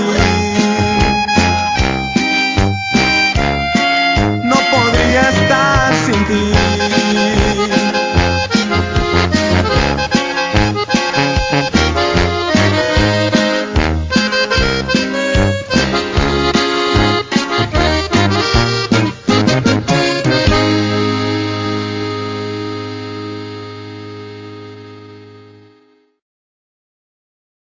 you.